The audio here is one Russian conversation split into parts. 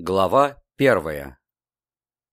Глава первая.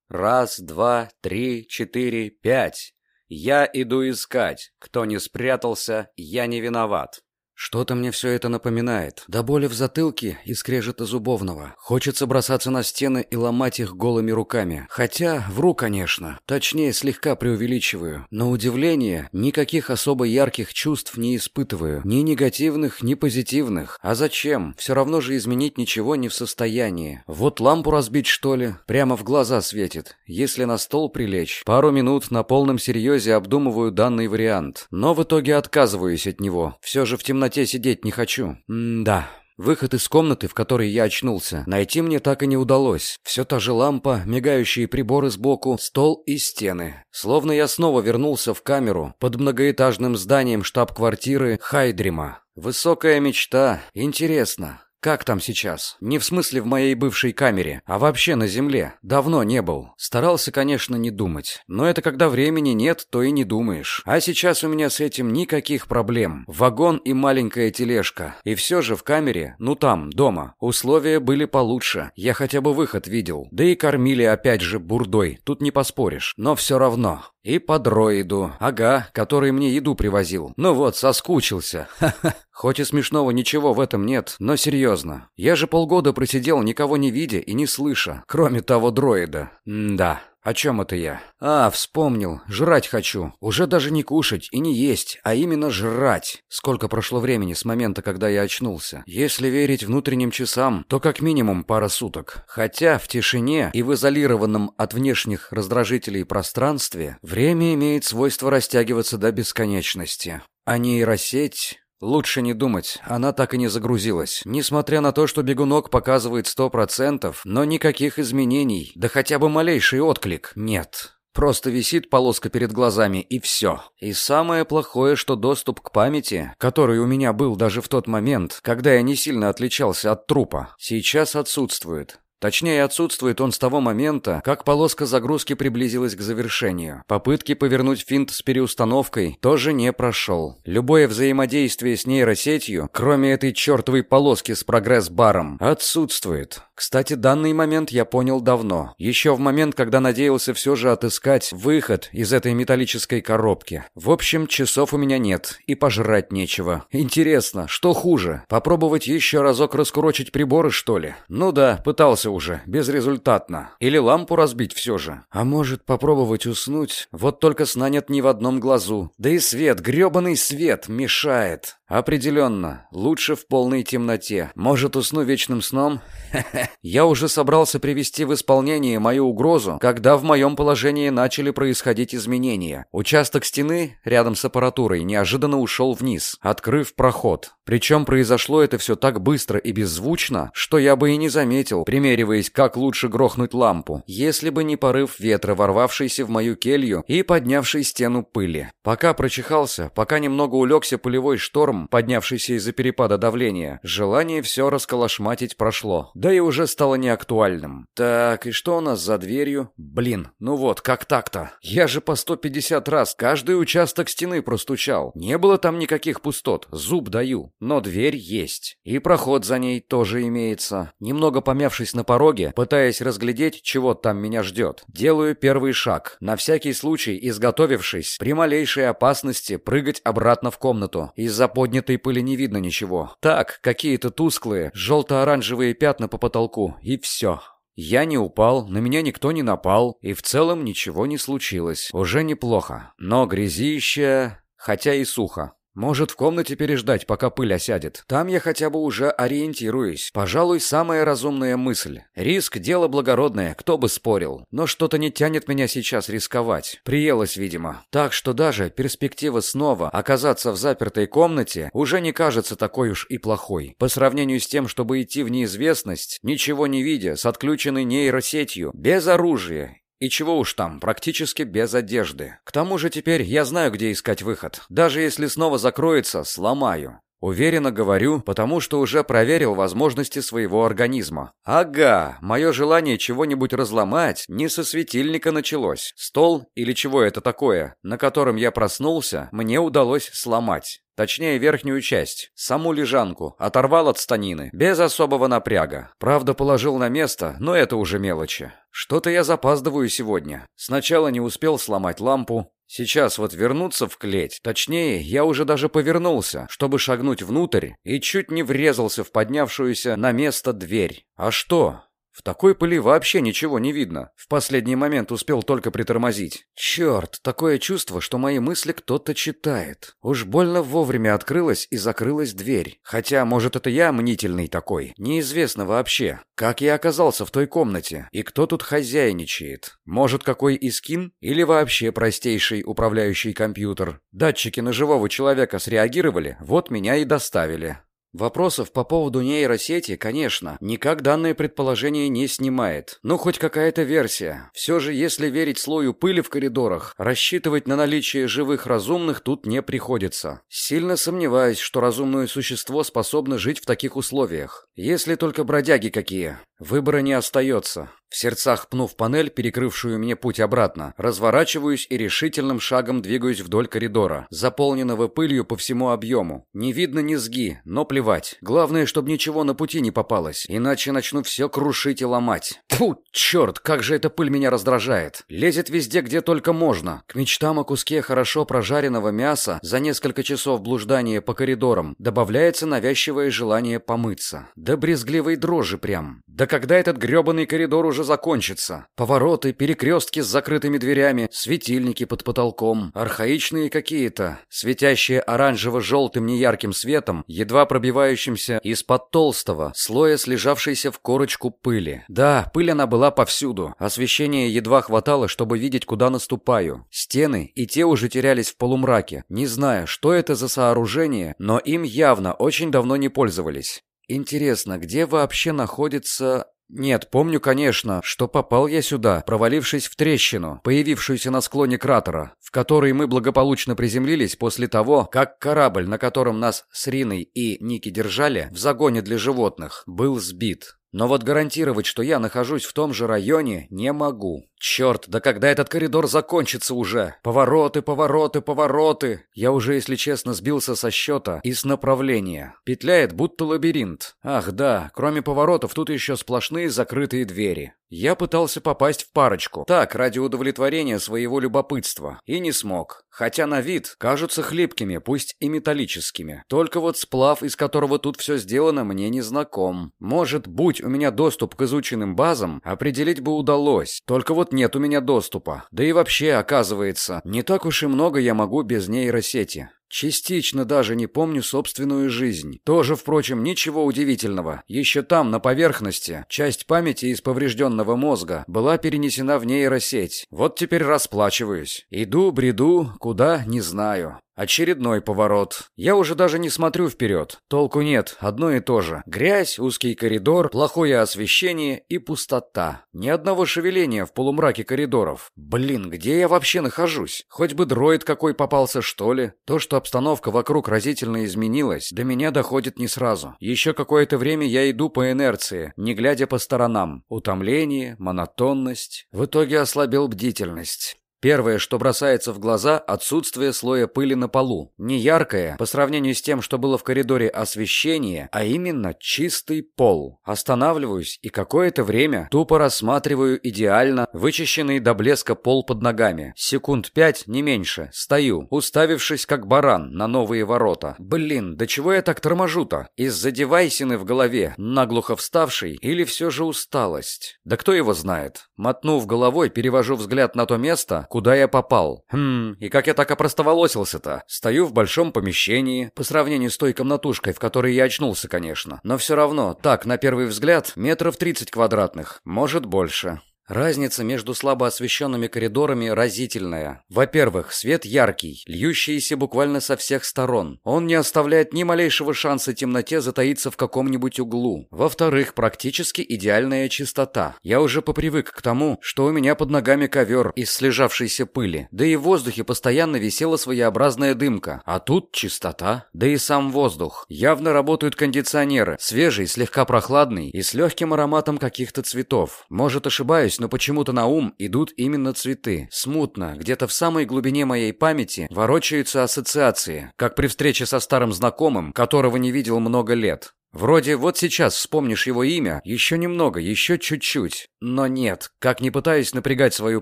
Раз, два, три, четыре, пять. Я иду искать. Кто не спрятался, я не виноват. Что-то мне все это напоминает. До боли в затылке и скрежета зубовного. Хочется бросаться на стены и ломать их голыми руками. Хотя, вру, конечно. Точнее, слегка преувеличиваю. На удивление, никаких особо ярких чувств не испытываю. Ни негативных, ни позитивных. А зачем? Все равно же изменить ничего не в состоянии. Вот лампу разбить, что ли? Прямо в глаза светит. Если на стол прилечь. Пару минут на полном серьезе обдумываю данный вариант. Но в итоге отказываюсь от него. Все же в темноте темноте сидеть не хочу. М-да. Выход из комнаты, в которой я очнулся, найти мне так и не удалось. Все та же лампа, мигающие приборы сбоку, стол и стены. Словно я снова вернулся в камеру под многоэтажным зданием штаб-квартиры Хайдрима. Высокая мечта. Интересно, как там сейчас? Не в смысле в моей бывшей камере, а вообще на земле. Давно не был. Старался, конечно, не думать. Но это когда времени нет, то и не думаешь. А сейчас у меня с этим никаких проблем. Вагон и маленькая тележка. И все же в камере, ну там, дома, условия были получше. Я хотя бы выход видел. Да и кормили опять же бурдой. Тут не поспоришь. Но все равно. И по дроиду. Ага, который мне еду привозил. Ну вот, соскучился. Ха-ха. Хоть и смешного ничего в этом нет, но серьезно. Я же полгода просидел, никого не видя и не слыша, кроме того дроида. М да. О чем это я? А, вспомнил. Жрать хочу. Уже даже не кушать и не есть, а именно жрать. Сколько прошло времени с момента, когда я очнулся? Если верить внутренним часам, то как минимум пара суток. Хотя в тишине и в изолированном от внешних раздражителей пространстве время имеет свойство растягиваться до бесконечности. А нейросеть... Лучше не думать, она так и не загрузилась. Несмотря на то, что бегунок показывает сто процентов, но никаких изменений, да хотя бы малейший отклик, нет. Просто висит полоска перед глазами и все. И самое плохое, что доступ к памяти, который у меня был даже в тот момент, когда я не сильно отличался от трупа, сейчас отсутствует. Точнее, отсутствует он с того момента, как полоска загрузки приблизилась к завершению. Попытки повернуть финт с переустановкой тоже не прошел. Любое взаимодействие с нейросетью, кроме этой чертовой полоски с прогресс-баром, отсутствует. Кстати, данный момент я понял давно. Еще в момент, когда надеялся все же отыскать выход из этой металлической коробки. В общем, часов у меня нет, и пожрать нечего. Интересно, что хуже? Попробовать еще разок раскурочить приборы, что ли? Ну да, пытался уже, безрезультатно. Или лампу разбить все же. А может, попробовать уснуть? Вот только сна нет ни в одном глазу. Да и свет, грёбаный свет, мешает. Определенно, лучше в полной темноте. Может, усну вечным сном? Я уже собрался привести в исполнение мою угрозу, когда в моем положении начали происходить изменения. Участок стены рядом с аппаратурой неожиданно ушел вниз, открыв проход. Причем произошло это все так быстро и беззвучно, что я бы и не заметил, примериваясь, как лучше грохнуть лампу, если бы не порыв ветра, ворвавшийся в мою келью и поднявший стену пыли. Пока прочихался, пока немного улегся пылевой шторм, поднявшийся из-за перепада давления, желание все расколошматить прошло. Да и уже стало неактуальным. Так, и что у нас за дверью? Блин, ну вот, как так-то? Я же по 150 раз каждый участок стены простучал. Не было там никаких пустот, зуб даю. Но дверь есть. И проход за ней тоже имеется. Немного помявшись на пороге, пытаясь разглядеть, чего там меня ждет, делаю первый шаг. На всякий случай, изготовившись, при малейшей опасности прыгать обратно в комнату. Из-за поднятой пыли не видно ничего. Так, какие-то тусклые, желто-оранжевые пятна по потолку, и все. Я не упал, на меня никто не напал, и в целом ничего не случилось. Уже неплохо. Но грязище... Хотя и сухо. Может, в комнате переждать, пока пыль осядет. Там я хотя бы уже ориентируюсь. Пожалуй, самая разумная мысль. Риск – дело благородное, кто бы спорил. Но что-то не тянет меня сейчас рисковать. Приелось, видимо. Так что даже перспектива снова оказаться в запертой комнате уже не кажется такой уж и плохой. По сравнению с тем, чтобы идти в неизвестность, ничего не видя, с отключенной нейросетью, без оружия и чего уж там, практически без одежды. К тому же теперь я знаю, где искать выход. Даже если снова закроется, сломаю. Уверенно говорю, потому что уже проверил возможности своего организма. Ага, мое желание чего-нибудь разломать не со светильника началось. Стол или чего это такое, на котором я проснулся, мне удалось сломать. Точнее, верхнюю часть, саму лежанку, оторвал от станины, без особого напряга. Правда, положил на место, но это уже мелочи. Что-то я запаздываю сегодня. Сначала не успел сломать лампу, Сейчас вот вернуться в клеть, точнее, я уже даже повернулся, чтобы шагнуть внутрь, и чуть не врезался в поднявшуюся на место дверь. А что? В такой пыли вообще ничего не видно. В последний момент успел только притормозить. Черт, такое чувство, что мои мысли кто-то читает. Уж больно вовремя открылась и закрылась дверь. Хотя, может, это я мнительный такой. Неизвестно вообще, как я оказался в той комнате и кто тут хозяйничает. Может, какой искин или вообще простейший управляющий компьютер. Датчики на живого человека среагировали, вот меня и доставили. Вопросов по поводу нейросети, конечно, никак данное предположение не снимает. Ну, хоть какая-то версия. Все же, если верить слою пыли в коридорах, рассчитывать на наличие живых разумных тут не приходится. Сильно сомневаюсь, что разумное существо способно жить в таких условиях. Если только бродяги какие. Выбора не остается. В сердцах пнув панель, перекрывшую мне путь обратно, разворачиваюсь и решительным шагом двигаюсь вдоль коридора, заполненного пылью по всему объему. Не видно низги, но плевать. Главное, чтобы ничего на пути не попалось, иначе начну все крушить и ломать. Фу, черт, как же эта пыль меня раздражает. Лезет везде, где только можно. К мечтам о куске хорошо прожаренного мяса за несколько часов блуждания по коридорам добавляется навязчивое желание помыться. Да брезгливой дрожи прям. Да когда этот гребаный коридор уже закончится? Повороты, перекрестки с закрытыми дверями, светильники под потолком, архаичные какие-то, светящие оранжево-желтым неярким светом, едва пробивающимся из-под толстого, слоя слежавшейся в корочку пыли. Да, пыль она была повсюду. Освещения едва хватало, чтобы видеть, куда наступаю. Стены и те уже терялись в полумраке, не зная, что это за сооружение, но им явно очень давно не пользовались. Интересно, где вообще находится... Нет, помню, конечно, что попал я сюда, провалившись в трещину, появившуюся на склоне кратера, в которой мы благополучно приземлились после того, как корабль, на котором нас с Риной и Ники держали, в загоне для животных, был сбит. Но вот гарантировать, что я нахожусь в том же районе, не могу. Черт, да когда этот коридор закончится уже? Повороты, повороты, повороты. Я уже, если честно, сбился со счета и с направления. Петляет, будто лабиринт. Ах да, кроме поворотов, тут еще сплошные закрытые двери. Я пытался попасть в парочку. Так, ради удовлетворения своего любопытства. И не смог. Хотя на вид кажутся хлипкими, пусть и металлическими. Только вот сплав, из которого тут все сделано, мне не знаком. Может, будь у меня доступ к изученным базам, определить бы удалось. Только вот нет у меня доступа. Да и вообще, оказывается, не так уж и много я могу без нейросети. Частично даже не помню собственную жизнь. Тоже, впрочем, ничего удивительного. Еще там, на поверхности, часть памяти из поврежденного мозга была перенесена в нейросеть. Вот теперь расплачиваюсь. Иду, бреду, куда, не знаю. Очередной поворот. Я уже даже не смотрю вперед. Толку нет, одно и то же. Грязь, узкий коридор, плохое освещение и пустота. Ни одного шевеления в полумраке коридоров. Блин, где я вообще нахожусь? Хоть бы дроид какой попался, что ли? То, что обстановка вокруг разительно изменилась, до меня доходит не сразу. Еще какое-то время я иду по инерции, не глядя по сторонам. Утомление, монотонность. В итоге ослабил бдительность. Первое, что бросается в глаза – отсутствие слоя пыли на полу. Не яркое, по сравнению с тем, что было в коридоре, освещение, а именно чистый пол. Останавливаюсь и какое-то время тупо рассматриваю идеально вычищенный до блеска пол под ногами. Секунд пять, не меньше. Стою, уставившись как баран на новые ворота. Блин, да чего я так торможу-то? Из-за девайсины в голове, наглухо вставший, или все же усталость? Да кто его знает? Мотнув головой, перевожу взгляд на то место, куда я попал. Хм, и как я так опростоволосился-то? Стою в большом помещении, по сравнению с той комнатушкой, в которой я очнулся, конечно. Но все равно, так, на первый взгляд, метров 30 квадратных, может больше. Разница между слабо освещенными коридорами разительная. Во-первых, свет яркий, льющийся буквально со всех сторон. Он не оставляет ни малейшего шанса темноте затаиться в каком-нибудь углу. Во-вторых, практически идеальная чистота. Я уже попривык к тому, что у меня под ногами ковер из слежавшейся пыли. Да и в воздухе постоянно висела своеобразная дымка. А тут чистота. Да и сам воздух. Явно работают кондиционеры. Свежий, слегка прохладный и с легким ароматом каких-то цветов. Может, ошибаюсь, но почему-то на ум идут именно цветы. Смутно, где-то в самой глубине моей памяти ворочаются ассоциации, как при встрече со старым знакомым, которого не видел много лет. Вроде вот сейчас вспомнишь его имя, еще немного, еще чуть-чуть. Но нет, как не пытаюсь напрягать свою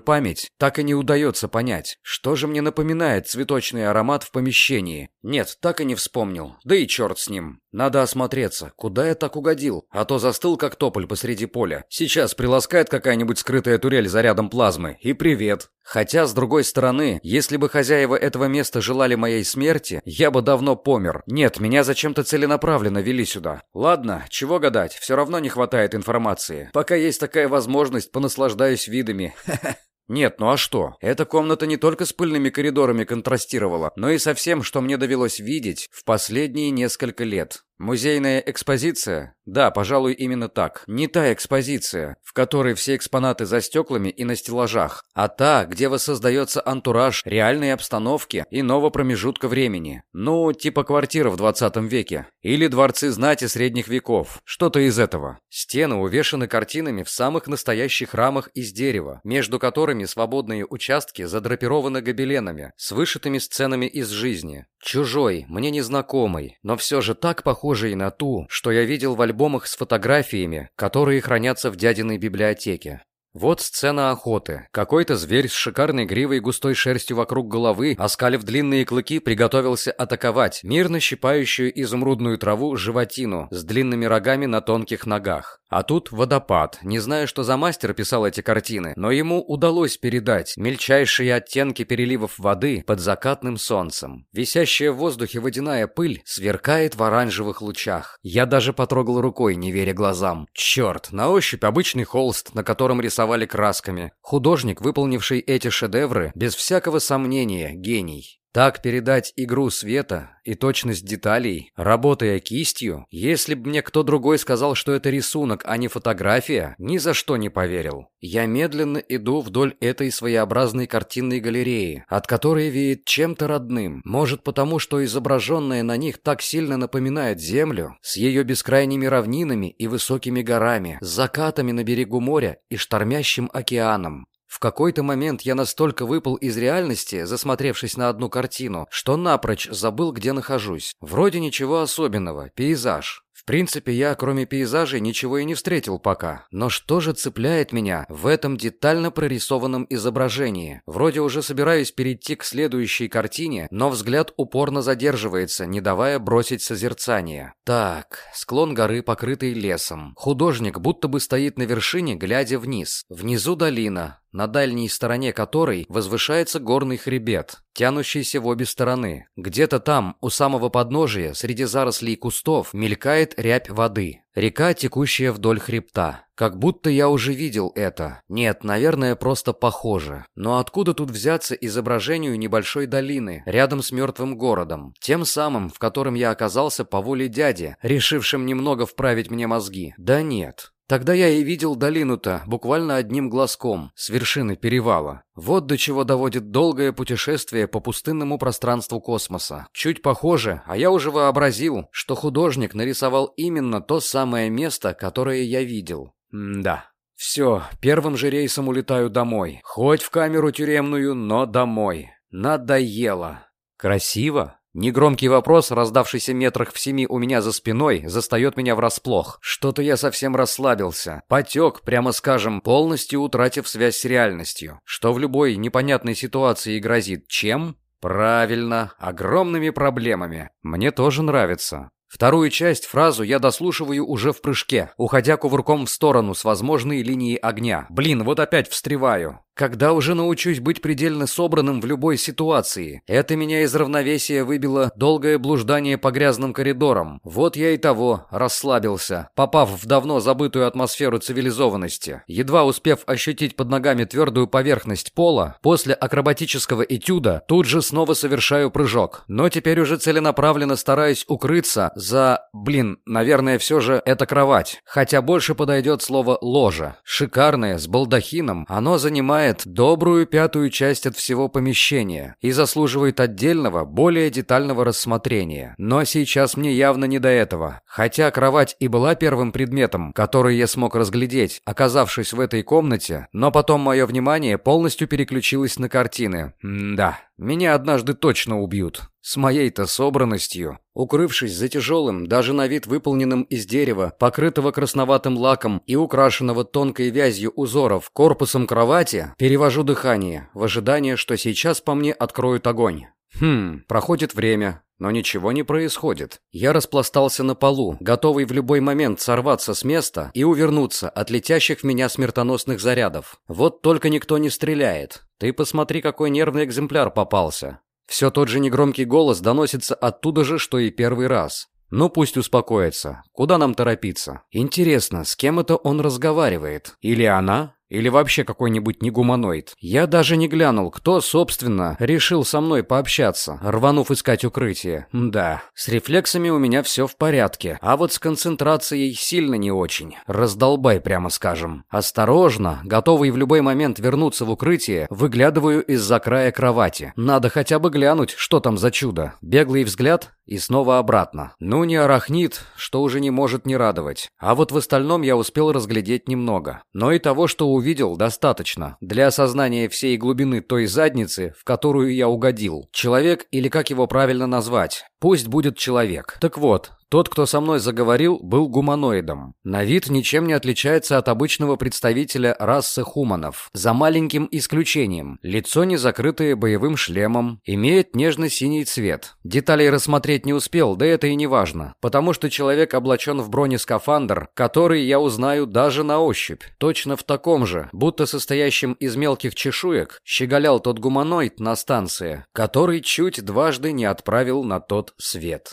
память, так и не удается понять, что же мне напоминает цветочный аромат в помещении. Нет, так и не вспомнил, да и черт с ним. Надо осмотреться, куда я так угодил, а то застыл как тополь посреди поля. Сейчас приласкает какая-нибудь скрытая турель зарядом плазмы, и привет. Хотя, с другой стороны, если бы хозяева этого места желали моей смерти, я бы давно помер. Нет, меня зачем-то целенаправленно вели сюда. Ладно, чего гадать, все равно не хватает информации. Пока есть такая возможность, понаслаждаюсь видами. Нет, ну а что? Эта комната не только с пыльными коридорами контрастировала, но и со всем, что мне довелось видеть в последние несколько лет. Музейная экспозиция? Да, пожалуй, именно так. Не та экспозиция, в которой все экспонаты за стеклами и на стеллажах, а та, где воссоздается антураж реальной обстановки иного промежутка времени. Ну, типа квартира в 20 веке. Или дворцы знати средних веков. Что-то из этого. Стены увешаны картинами в самых настоящих рамах из дерева, между которыми свободные участки задрапированы гобеленами, с вышитыми сценами из жизни. Чужой, мне незнакомый, но все же так похожий на ту, что я видел в альбомах с фотографиями, которые хранятся в дядиной библиотеке. Вот сцена охоты. Какой-то зверь с шикарной гривой и густой шерстью вокруг головы, оскалив длинные клыки, приготовился атаковать мирно щипающую изумрудную траву животину с длинными рогами на тонких ногах. А тут водопад. Не знаю, что за мастер писал эти картины, но ему удалось передать мельчайшие оттенки переливов воды под закатным солнцем. Висящая в воздухе водяная пыль сверкает в оранжевых лучах. Я даже потрогал рукой, не веря глазам. Черт, на ощупь обычный холст, на котором рисовал рисовали красками. Художник, выполнивший эти шедевры, без всякого сомнения, гений. Так передать игру света и точность деталей, работая кистью, если бы мне кто другой сказал, что это рисунок, а не фотография, ни за что не поверил. Я медленно иду вдоль этой своеобразной картинной галереи, от которой веет чем-то родным. Может потому, что изображенное на них так сильно напоминает Землю, с ее бескрайними равнинами и высокими горами, с закатами на берегу моря и штормящим океаном. В какой-то момент я настолько выпал из реальности, засмотревшись на одну картину, что напрочь забыл, где нахожусь. Вроде ничего особенного, пейзаж. В принципе, я, кроме пейзажей, ничего и не встретил пока. Но что же цепляет меня в этом детально прорисованном изображении? Вроде уже собираюсь перейти к следующей картине, но взгляд упорно задерживается, не давая бросить созерцание. Так, склон горы, покрытый лесом. Художник будто бы стоит на вершине, глядя вниз. Внизу долина, на дальней стороне которой возвышается горный хребет, тянущийся в обе стороны. Где-то там, у самого подножия, среди зарослей кустов, мелькает рябь воды. Река, текущая вдоль хребта. Как будто я уже видел это. Нет, наверное, просто похоже. Но откуда тут взяться изображению небольшой долины, рядом с мертвым городом? Тем самым, в котором я оказался по воле дяди, решившим немного вправить мне мозги. Да нет. Тогда я и видел долину-то буквально одним глазком, с вершины перевала. Вот до чего доводит долгое путешествие по пустынному пространству космоса. Чуть похоже, а я уже вообразил, что художник нарисовал именно то самое место, которое я видел. М да. Все, первым же рейсом улетаю домой. Хоть в камеру тюремную, но домой. Надоело. Красиво? Негромкий вопрос, раздавшийся метрах в семи у меня за спиной, застает меня врасплох. Что-то я совсем расслабился. Потек, прямо скажем, полностью утратив связь с реальностью. Что в любой непонятной ситуации грозит чем? Правильно, огромными проблемами. Мне тоже нравится. Вторую часть, фразу, я дослушиваю уже в прыжке, уходя кувырком в сторону с возможной линией огня. Блин, вот опять встреваю. Когда уже научусь быть предельно собранным в любой ситуации? Это меня из равновесия выбило долгое блуждание по грязным коридорам. Вот я и того расслабился, попав в давно забытую атмосферу цивилизованности. Едва успев ощутить под ногами твердую поверхность пола, после акробатического этюда тут же снова совершаю прыжок. Но теперь уже целенаправленно стараюсь укрыться за... Блин, наверное, все же это кровать. Хотя больше подойдет слово «ложа». Шикарное, с балдахином, оно занимает занимает добрую пятую часть от всего помещения и заслуживает отдельного, более детального рассмотрения. Но сейчас мне явно не до этого. Хотя кровать и была первым предметом, который я смог разглядеть, оказавшись в этой комнате, но потом мое внимание полностью переключилось на картины. М да, меня однажды точно убьют. С моей-то собранностью. Укрывшись за тяжелым, даже на вид выполненным из дерева, покрытого красноватым лаком и украшенного тонкой вязью узоров, корпусом кровати, перевожу дыхание, в ожидании, что сейчас по мне откроют огонь. Хм, проходит время, но ничего не происходит. Я распластался на полу, готовый в любой момент сорваться с места и увернуться от летящих в меня смертоносных зарядов. Вот только никто не стреляет. Ты посмотри, какой нервный экземпляр попался. Все тот же негромкий голос доносится оттуда же, что и первый раз. Ну пусть успокоится. Куда нам торопиться? Интересно, с кем это он разговаривает? Или она? Или вообще какой-нибудь негуманоид. Я даже не глянул, кто, собственно, решил со мной пообщаться, рванув искать укрытие. Да, с рефлексами у меня все в порядке, а вот с концентрацией сильно не очень. Раздолбай, прямо скажем. Осторожно, готовый в любой момент вернуться в укрытие, выглядываю из-за края кровати. Надо хотя бы глянуть, что там за чудо. Беглый взгляд и снова обратно. Ну, не арахнит, что уже не может не радовать. А вот в остальном я успел разглядеть немного. Но и того, что увидел, достаточно для осознания всей глубины той задницы, в которую я угодил. Человек, или как его правильно назвать, пусть будет человек. Так вот, тот, кто со мной заговорил, был гуманоидом. На вид ничем не отличается от обычного представителя расы хуманов. За маленьким исключением. Лицо не закрытое боевым шлемом, имеет нежно-синий цвет. Деталей рассмотреть не успел, да это и не важно. Потому что человек облачен в бронескафандр, который я узнаю даже на ощупь. Точно в таком же, будто состоящем из мелких чешуек, щеголял тот гуманоид на станции, который чуть дважды не отправил на тот свет.